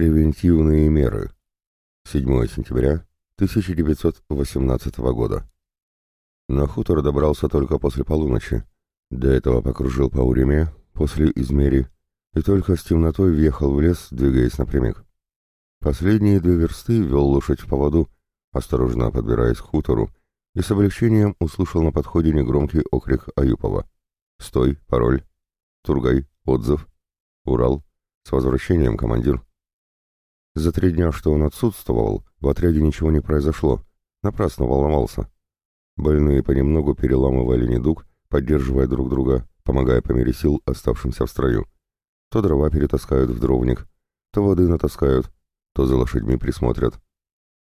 Превентивные меры. 7 сентября 1918 года. На хутор добрался только после полуночи. До этого покружил по Уреме, после Измери, и только с темнотой въехал в лес, двигаясь напрямик. Последние две версты вел лошадь в поводу, осторожно подбираясь к хутору, и с облегчением услышал на подходе негромкий окрик Аюпова. «Стой, пароль! Тургай, отзыв! Урал! С возвращением, командир!» За три дня, что он отсутствовал, в отряде ничего не произошло, напрасно волновался. Больные понемногу переламывали недуг, поддерживая друг друга, помогая по мере сил оставшимся в строю. То дрова перетаскают в дровник, то воды натаскают, то за лошадьми присмотрят.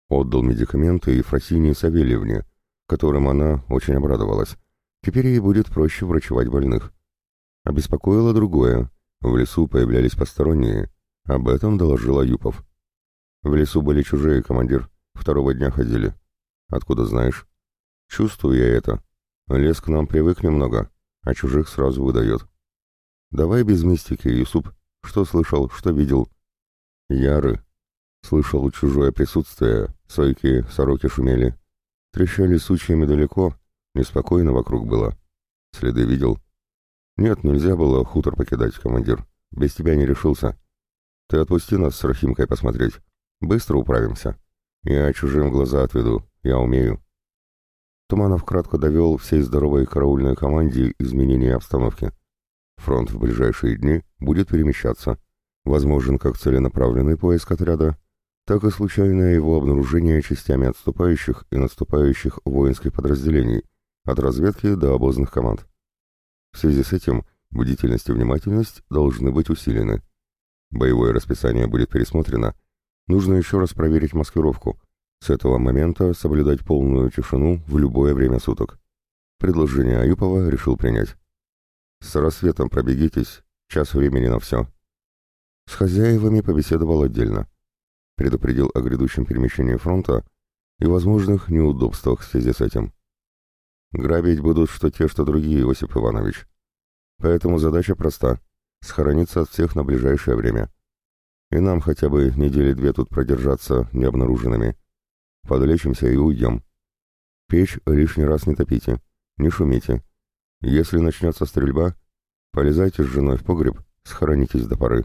Отдал медикаменты Ефросинии Савельевне, которым она очень обрадовалась. Теперь ей будет проще врачевать больных. Обеспокоило другое. В лесу появлялись посторонние. Об этом доложил Аюпов. В лесу были чужие, командир. Второго дня ходили. Откуда знаешь? Чувствую я это. Лес к нам привык немного, а чужих сразу выдает. Давай без мистики, Юсуп. Что слышал, что видел? Яры. Слышал чужое присутствие, сойки, сороки шумели. Трещали сучьями далеко, неспокойно вокруг было. Следы видел? Нет, нельзя было хутор покидать, командир. Без тебя не решился. Ты отпусти нас с Рахимкой посмотреть. Быстро управимся. Я чужим глаза отведу, я умею. Туманов кратко довел всей здоровой караульной команде изменения обстановки. Фронт в ближайшие дни будет перемещаться. Возможен как целенаправленный поиск отряда, так и случайное его обнаружение частями отступающих и наступающих воинских подразделений, от разведки до обозных команд. В связи с этим бдительность и внимательность должны быть усилены. Боевое расписание будет пересмотрено. Нужно еще раз проверить маскировку. С этого момента соблюдать полную тишину в любое время суток. Предложение Аюпова решил принять. «С рассветом пробегитесь, час времени на все». С хозяевами побеседовал отдельно. Предупредил о грядущем перемещении фронта и возможных неудобствах в связи с этим. Грабить будут что те, что другие, Иосиф Иванович. Поэтому задача проста схорониться от всех на ближайшее время. И нам хотя бы недели две тут продержаться необнаруженными. Подлечимся и уйдем. Печь лишний раз не топите, не шумите. Если начнется стрельба, полезайте с женой в погреб, схоронитесь до поры.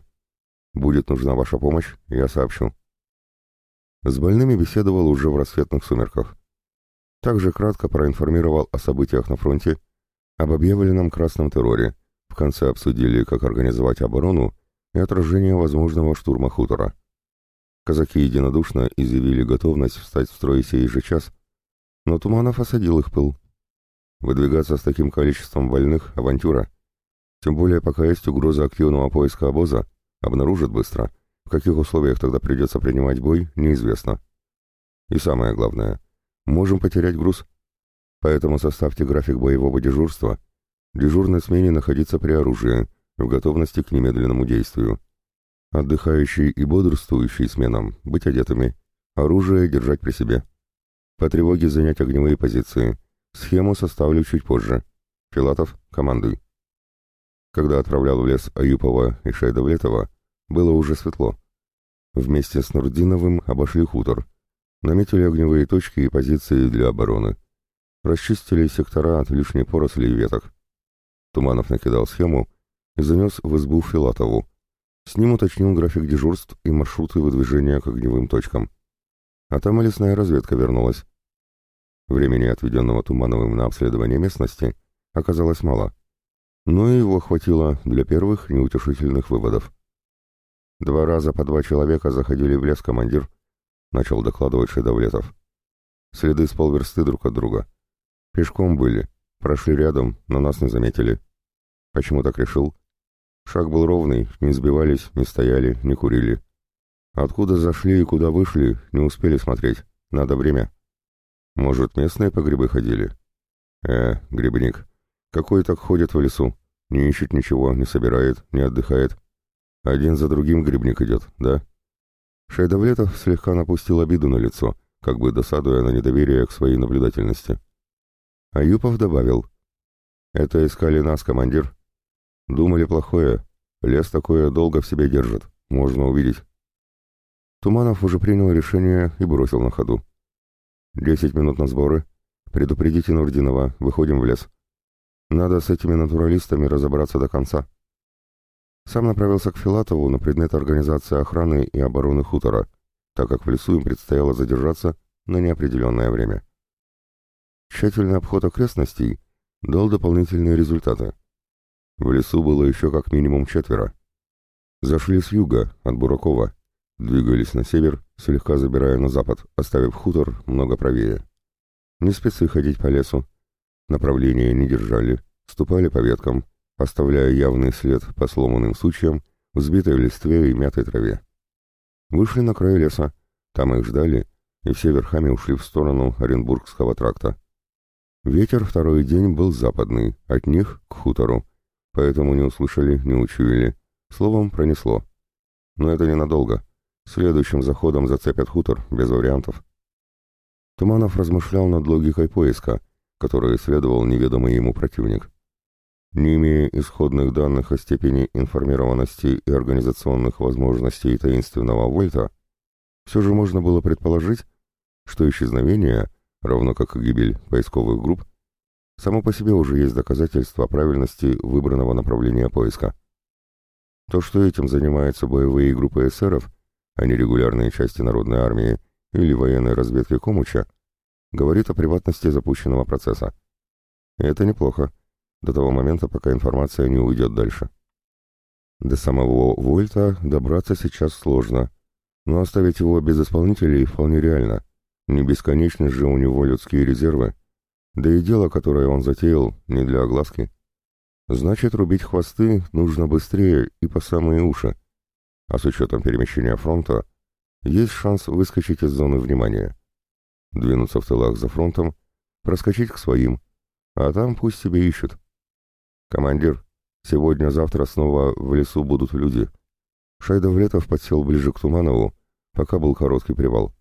Будет нужна ваша помощь, я сообщу. С больными беседовал уже в рассветных сумерках. Также кратко проинформировал о событиях на фронте, об объявленном красном терроре, в конце обсудили, как организовать оборону и отражение возможного штурма хутора. Казаки единодушно изъявили готовность встать в строй сей же час, но Туманов осадил их пыл. Выдвигаться с таким количеством больных — авантюра. Тем более, пока есть угроза активного поиска обоза, обнаружат быстро. В каких условиях тогда придется принимать бой, неизвестно. И самое главное, можем потерять груз. Поэтому составьте график боевого дежурства — Дежурной смене находиться при оружии, в готовности к немедленному действию. Отдыхающий и бодрствующий сменам быть одетыми, оружие держать при себе. По тревоге занять огневые позиции. Схему составлю чуть позже. Филатов, командуй. Когда отправлял в лес Аюпова и Шайдовлетова, было уже светло. Вместе с Нурдиновым обошли хутор. Наметили огневые точки и позиции для обороны. Расчистили сектора от лишней поросли и веток. Туманов накидал схему и занес в избу Филатову. С ним уточнил график дежурств и маршруты выдвижения к огневым точкам. А там и лесная разведка вернулась. Времени, отведенного Тумановым на обследование местности, оказалось мало. Но его хватило для первых неутешительных выводов. «Два раза по два человека заходили в лес, командир», — начал докладывать Шедовлетов. «Следы с полверсты друг от друга. Пешком были, прошли рядом, но нас не заметили. Почему так решил? Шаг был ровный, не сбивались, не стояли, не курили. Откуда зашли и куда вышли, не успели смотреть. Надо время. Может, местные по грибы ходили? Э, грибник. Какой так ходит в лесу? Не ищет ничего, не собирает, не отдыхает. Один за другим грибник идет, да? Шайдовлетов слегка напустил обиду на лицо, как бы досадуя на недоверие к своей наблюдательности. Аюпов добавил. «Это искали нас, командир. Думали плохое. Лес такое долго в себе держит. Можно увидеть. Туманов уже принял решение и бросил на ходу. «Десять минут на сборы. Предупредите Нурдинова, выходим в лес. Надо с этими натуралистами разобраться до конца». Сам направился к Филатову на предмет организации охраны и обороны хутора, так как в лесу им предстояло задержаться на неопределенное время. Тщательный обход окрестностей дал дополнительные результаты. В лесу было еще как минимум четверо. Зашли с юга, от Буракова, двигались на север, слегка забирая на запад, оставив хутор много правее. Не спецы ходить по лесу, направления не держали, ступали по веткам, оставляя явный след по сломанным сучьям, взбитой листве и мятой траве. Вышли на край леса, там их ждали, и все верхами ушли в сторону Оренбургского тракта. Ветер второй день был западный, от них к хутору, поэтому не услышали, не учуяли. Словом, пронесло. Но это ненадолго. Следующим заходом зацепят хутор, без вариантов. Туманов размышлял над логикой поиска, который исследовал неведомый ему противник. Не имея исходных данных о степени информированности и организационных возможностей таинственного Вольта, все же можно было предположить, что исчезновение, равно как и гибель поисковых групп, само по себе уже есть доказательство правильности выбранного направления поиска. То, что этим занимаются боевые группы эсеров, а не регулярные части народной армии или военной разведки Комуча, говорит о приватности запущенного процесса. И это неплохо до того момента, пока информация не уйдет дальше. До самого Вольта добраться сейчас сложно, но оставить его без исполнителей вполне реально. Не бесконечны же у него людские резервы, да и дело, которое он затеял, не для огласки. Значит, рубить хвосты нужно быстрее и по самые уши. А с учетом перемещения фронта, есть шанс выскочить из зоны внимания. Двинуться в тылах за фронтом, проскочить к своим, а там пусть себе ищут. «Командир, сегодня-завтра снова в лесу будут люди». Шайдовлетов подсел ближе к Туманову, пока был короткий привал.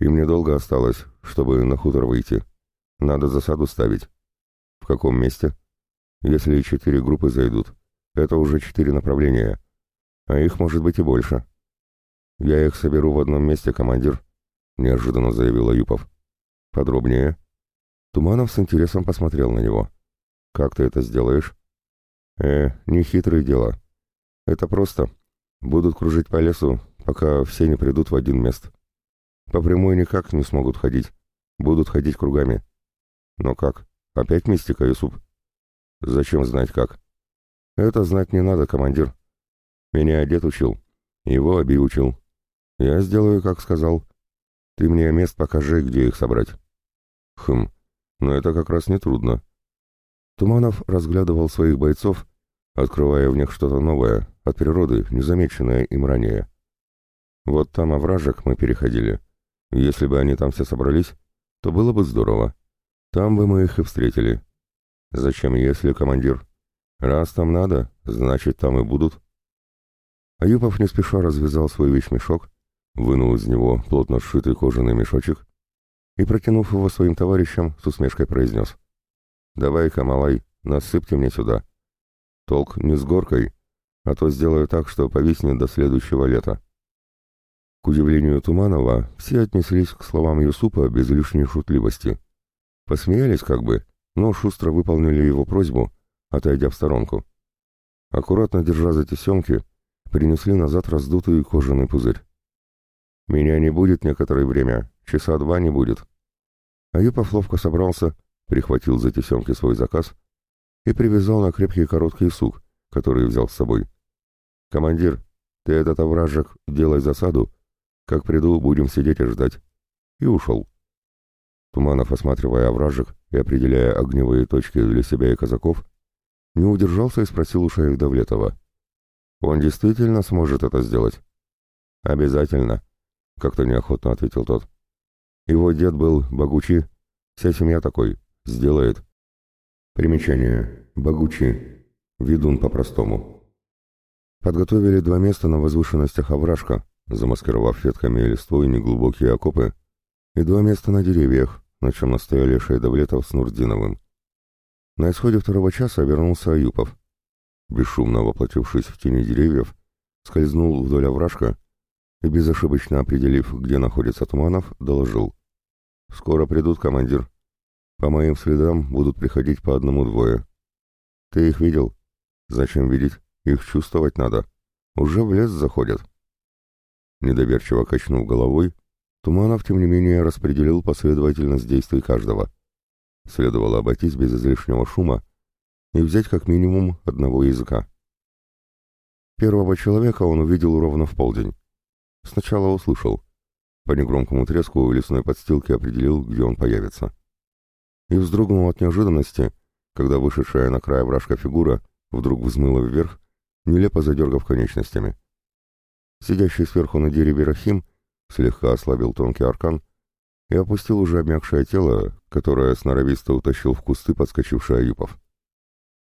«Им недолго осталось, чтобы на хутор выйти. Надо засаду ставить». «В каком месте?» «Если четыре группы зайдут, это уже четыре направления, а их может быть и больше». «Я их соберу в одном месте, командир», — неожиданно заявил Аюпов. «Подробнее». Туманов с интересом посмотрел на него. «Как ты это сделаешь?» «Э, не хитрое дело. Это просто. Будут кружить по лесу, пока все не придут в один мест. По прямой никак не смогут ходить. Будут ходить кругами. Но как? Опять мистика, Юсуп?» «Зачем знать как?» «Это знать не надо, командир. Меня дед учил. Его Аби учил. Я сделаю, как сказал. Ты мне мест покажи, где их собрать». «Хм, но это как раз не трудно. Туманов разглядывал своих бойцов, открывая в них что-то новое, от природы, незамеченное им ранее. Вот там овражек мы переходили. Если бы они там все собрались, то было бы здорово. Там бы мы их и встретили. Зачем, если, командир? Раз там надо, значит, там и будут. Аюпов не спеша развязал свой вещмешок, вынул из него плотно сшитый кожаный мешочек и, протянув его своим товарищам, с усмешкой произнес. «Давай-ка, малай, насыпьте мне сюда. Толк не с горкой, а то сделаю так, что повиснет до следующего лета». К удивлению Туманова, все отнеслись к словам Юсупа без лишней шутливости. Посмеялись как бы, но шустро выполнили его просьбу, отойдя в сторонку. Аккуратно держа за тесемки, принесли назад раздутый кожаный пузырь. «Меня не будет некоторое время, часа два не будет». Аюпов ловко собрался, прихватил за тесемки свой заказ и привязал на крепкий короткий сук, который взял с собой. «Командир, ты этот овражек делай засаду, как приду, будем сидеть и ждать». И ушел. Туманов, осматривая овражек и определяя огневые точки для себя и казаков, не удержался и спросил у шеев Давлетова. «Он действительно сможет это сделать?» «Обязательно», — как-то неохотно ответил тот. «Его дед был Багучи, вся семья такой, Сделает. Примечание. Богучи. Ведун по-простому. Подготовили два места на возвышенностях овражка, замаскировав ветками и листвой неглубокие окопы, и два места на деревьях, на чем настояли Шейдовлетов с Нурдиновым. На исходе второго часа вернулся Аюпов. Бесшумно воплотившись в тени деревьев, скользнул вдоль овражка и, безошибочно определив, где находится Туманов, доложил. «Скоро придут, командир. По моим следам будут приходить по одному-двое. Ты их видел? Зачем видеть? Их чувствовать надо. Уже в лес заходят». Недоверчиво качнув головой, Туманов, тем не менее, распределил последовательность действий каждого. Следовало обойтись без излишнего шума и взять как минимум одного языка. Первого человека он увидел ровно в полдень. Сначала услышал. По негромкому треску у лесной подстилки определил, где он появится. И вздрогнул от неожиданности, когда вышедшая на край вражка фигура вдруг взмыла вверх, нелепо задергав конечностями. Сидящий сверху на дереве Рахим слегка ослабил тонкий аркан и опустил уже обмякшее тело, которое сноровисто утащил в кусты подскочивший Аюпов.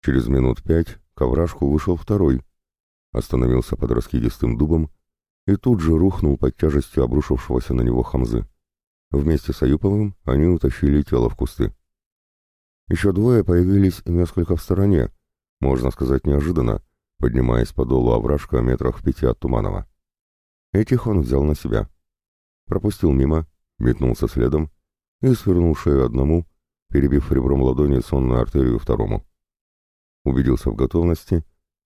Через минут пять к овражку вышел второй, остановился под раскидистым дубом и тут же рухнул под тяжестью обрушившегося на него хамзы. Вместе с Аюповым они утащили тело в кусты. Еще двое появились несколько в стороне, можно сказать неожиданно, поднимаясь по долу овражка метрах в пяти от Туманова. Этих он взял на себя. Пропустил мимо, метнулся следом и свернул шею одному, перебив ребром ладони сонную артерию второму. Убедился в готовности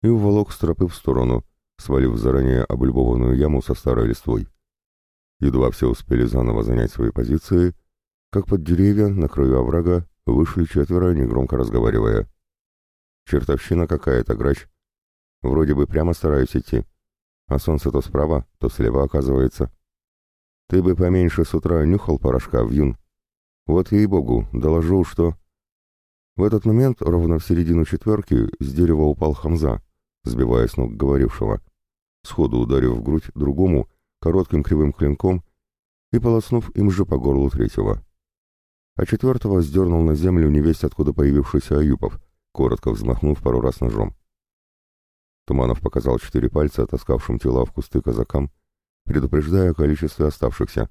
и уволок стропы в сторону, свалив заранее облюбованную яму со старой листвой. Едва все успели заново занять свои позиции, как под деревья на краю оврага вышли четверо, негромко разговаривая. «Чертовщина какая-то, грач. Вроде бы прямо стараюсь идти, а солнце то справа, то слева оказывается. Ты бы поменьше с утра нюхал порошка, вьюн. Вот ей-богу, доложу, что...» В этот момент, ровно в середину четверки, с дерева упал Хамза, сбивая с ног говорившего, сходу ударив в грудь другому коротким кривым клинком и полоснув им же по горлу третьего. А четвертого сдернул на землю невесть откуда появившийся Аюпов, коротко взмахнув пару раз ножом. Туманов показал четыре пальца таскавшим тела в кусты казакам, предупреждая о количестве оставшихся.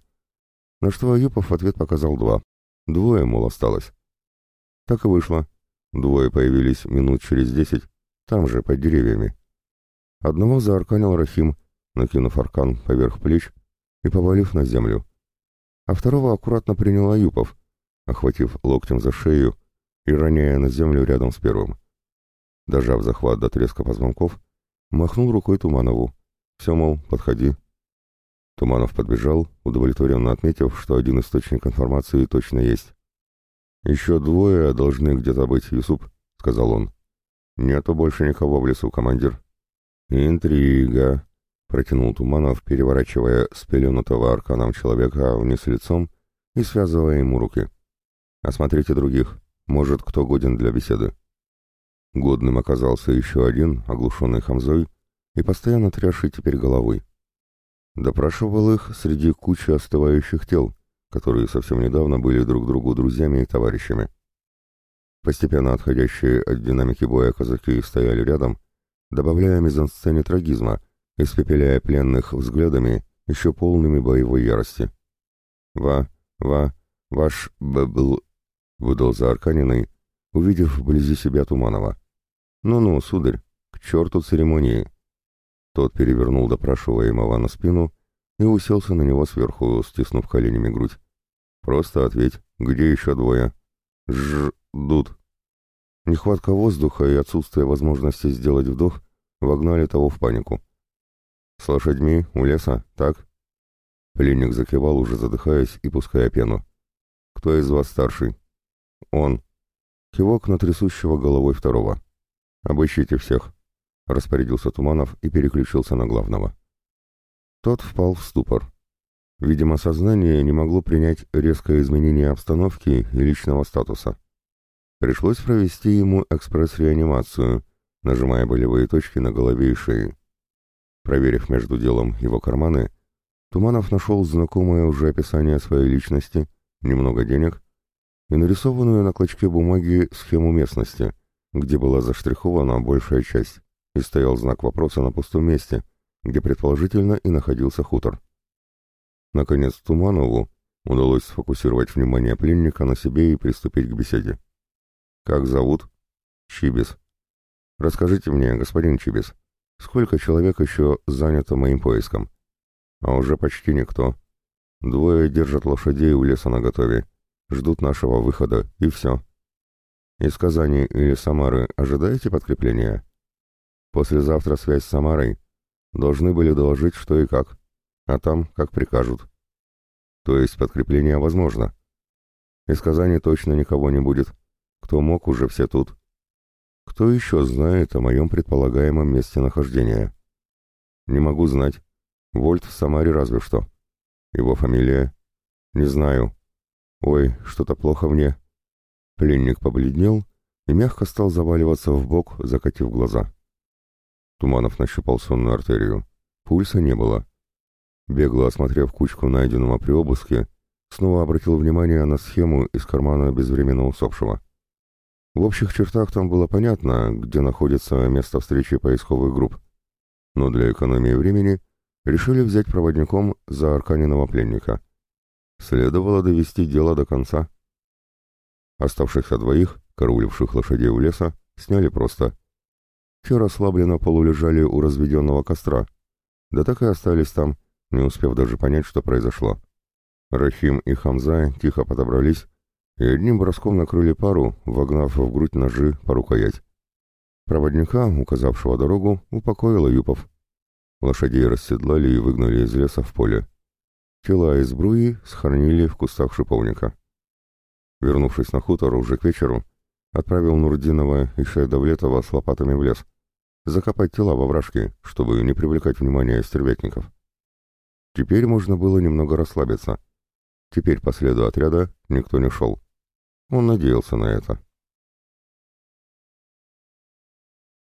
На что Аюпов в ответ показал два. Двое, мол, осталось. Так и вышло. Двое появились минут через десять, там же, под деревьями. Одного заарканил Рахим, накинув аркан поверх плеч и повалив на землю. А второго аккуратно принял Аюпов, охватив локтем за шею и роняя на землю рядом с первым. Дожав захват до треска позвонков, махнул рукой Туманову. «Все, мол, подходи». Туманов подбежал, удовлетворенно отметив, что один источник информации точно есть. «Еще двое должны где-то быть, Юсуп», — сказал он. «Нету больше никого в лесу, командир». «Интрига», — протянул Туманов, переворачивая спеленутого арканом человека вниз лицом и связывая ему руки. «Осмотрите других. Может, кто годен для беседы». Годным оказался еще один, оглушенный хамзой, и постоянно трясший теперь головой. Допрашивал их среди кучи остывающих тел, которые совсем недавно были друг другу друзьями и товарищами. Постепенно отходящие от динамики боя казаки стояли рядом, добавляя мизансцене трагизма, испепеляя пленных взглядами, еще полными боевой ярости. «Ва, ва, ваш ббл», — выдал за Арканиной, увидев вблизи себя Туманова. «Ну-ну, сударь, к черту церемонии!» Тот перевернул допрашиваемого на спину и уселся на него сверху, стиснув коленями грудь. «Просто ответь, где еще двое?» «Ждут». Нехватка воздуха и отсутствие возможности сделать вдох вогнали того в панику. «С лошадьми у леса, так?» Пленник закивал, уже задыхаясь и пуская пену. «Кто из вас старший?» «Он». Кивок на трясущего головой второго. «Обыщите всех», — распорядился Туманов и переключился на главного. Тот впал в ступор. Видимо, сознание не могло принять резкое изменение обстановки и личного статуса. Пришлось провести ему экспресс-реанимацию, нажимая болевые точки на голове и шее. Проверив между делом его карманы, Туманов нашел знакомое уже описание своей личности, немного денег и нарисованную на клочке бумаги схему местности, где была заштрихована большая часть, и стоял знак вопроса на пустом месте, где предположительно и находился хутор. Наконец Туманову удалось сфокусировать внимание пленника на себе и приступить к беседе. «Как зовут?» «Чибис». «Расскажите мне, господин Чибис, сколько человек еще занято моим поиском?» А уже почти никто. Двое держат лошадей у леса наготове, ждут нашего выхода, и все. Из Казани или Самары ожидаете подкрепления? Послезавтра связь с Самарой. Должны были доложить, что и как. А там, как прикажут. То есть подкрепление возможно. Из Казани точно никого не будет. Кто мог, уже все тут. Кто еще знает о моем предполагаемом месте нахождения? Не могу знать. Вольт в Самаре разве что. Его фамилия? Не знаю. Ой, что-то плохо мне. Пленник побледнел и мягко стал заваливаться в бок, закатив глаза. Туманов нащупал сонную артерию. Пульса не было. Бегло осмотрев кучку найденного при обыске, снова обратил внимание на схему из кармана безвременно усопшего. В общих чертах там было понятно, где находится место встречи поисковых групп, но для экономии времени решили взять проводником за Арканиного пленника. Следовало довести дело до конца. Оставшихся двоих, карауливших лошадей у леса, сняли просто. Те расслабленно полулежали у разведенного костра, да так и остались там, не успев даже понять, что произошло. Рахим и Хамза тихо подобрались и одним броском накрыли пару, вогнав в грудь ножи по рукоять. Проводника, указавшего дорогу, упокоил Юпов. Лошадей расседлали и выгнали из леса в поле. Тела из бруи схоронили в кустах шиповника. Вернувшись на хутор уже к вечеру, отправил Нурдинова и Шайдавлетова с лопатами в лес, закопать тела во вражке, чтобы не привлекать внимание стервятников. Теперь можно было немного расслабиться. Теперь по следу отряда никто не шел. Он надеялся на это.